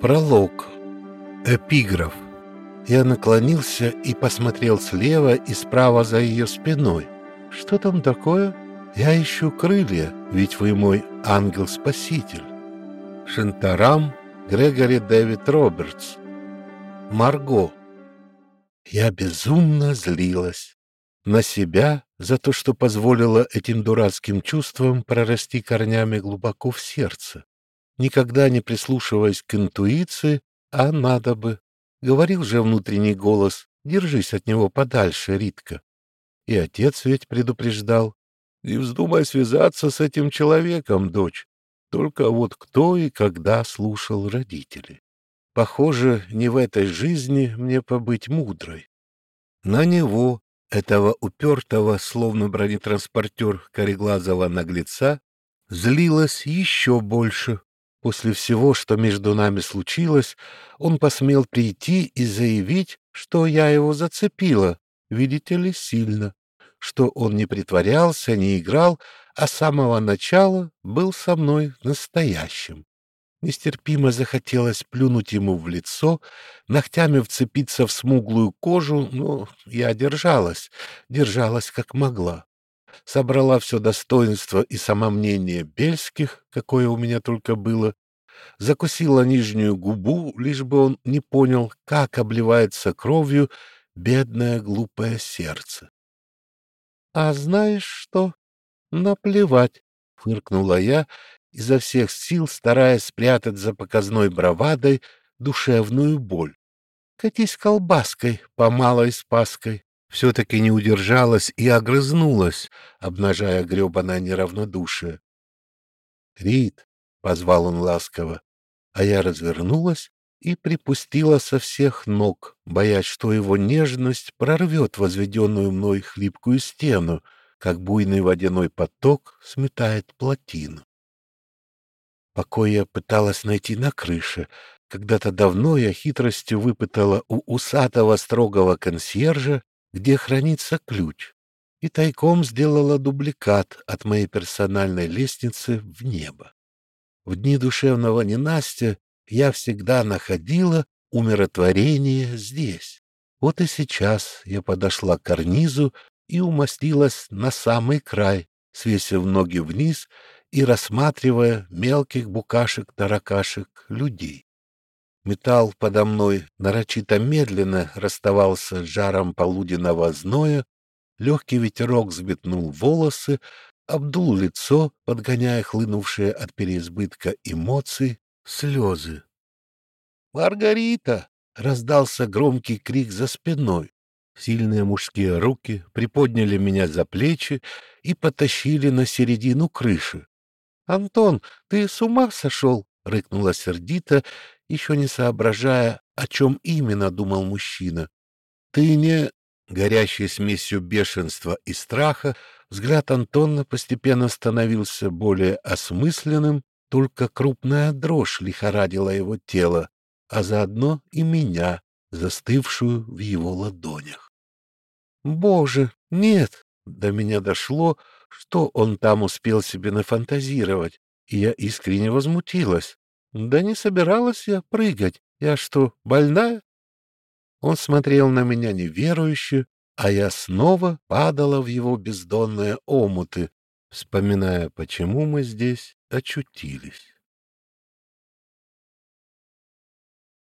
Пролог. Эпиграф. Я наклонился и посмотрел слева и справа за ее спиной. Что там такое? Я ищу крылья, ведь вы мой ангел-спаситель. Шантарам Грегори Дэвид Робертс. Марго. Я безумно злилась. На себя за то, что позволила этим дурацким чувствам прорасти корнями глубоко в сердце никогда не прислушиваясь к интуиции, а надо бы. Говорил же внутренний голос, держись от него подальше, Ритка. И отец ведь предупреждал. Не вздумай связаться с этим человеком, дочь. Только вот кто и когда слушал родителей. Похоже, не в этой жизни мне побыть мудрой. На него, этого упертого, словно бронетранспортер кореглазого наглеца, злилась еще больше. После всего, что между нами случилось, он посмел прийти и заявить, что я его зацепила, видите ли, сильно, что он не притворялся, не играл, а с самого начала был со мной настоящим. Нестерпимо захотелось плюнуть ему в лицо, ногтями вцепиться в смуглую кожу, но я держалась, держалась как могла собрала все достоинство и самомнение Бельских, какое у меня только было, закусила нижнюю губу, лишь бы он не понял, как обливается кровью бедное глупое сердце. — А знаешь что? Наплевать, — фыркнула я, изо всех сил стараясь спрятать за показной бравадой душевную боль. Катись колбаской по малой спаской все-таки не удержалась и огрызнулась, обнажая гребаное неравнодушие. «Рит!» — позвал он ласково, а я развернулась и припустила со всех ног, боясь, что его нежность прорвет возведенную мной хлипкую стену, как буйный водяной поток сметает плотину. Покой я пыталась найти на крыше. Когда-то давно я хитростью выпытала у усатого строгого консьержа где хранится ключ, и тайком сделала дубликат от моей персональной лестницы в небо. В дни душевного ненастья я всегда находила умиротворение здесь. Вот и сейчас я подошла к карнизу и умостилась на самый край, свесив ноги вниз и рассматривая мелких букашек-таракашек людей. Металл подо мной нарочито медленно расставался с жаром полуденного зноя, легкий ветерок взметнул волосы, обдул лицо, подгоняя хлынувшие от переизбытка эмоций слезы. «Маргарита!» — раздался громкий крик за спиной. Сильные мужские руки приподняли меня за плечи и потащили на середину крыши. «Антон, ты с ума сошел?» — рыкнула сердито еще не соображая, о чем именно думал мужчина. «Ты не...» Горящий смесью бешенства и страха, взгляд Антона постепенно становился более осмысленным, только крупная дрожь лихорадила его тело, а заодно и меня, застывшую в его ладонях. «Боже, нет!» До меня дошло, что он там успел себе нафантазировать, и я искренне возмутилась. Да не собиралась я прыгать. Я что, больная? Он смотрел на меня неверующе, а я снова падала в его бездонные омуты, вспоминая, почему мы здесь очутились.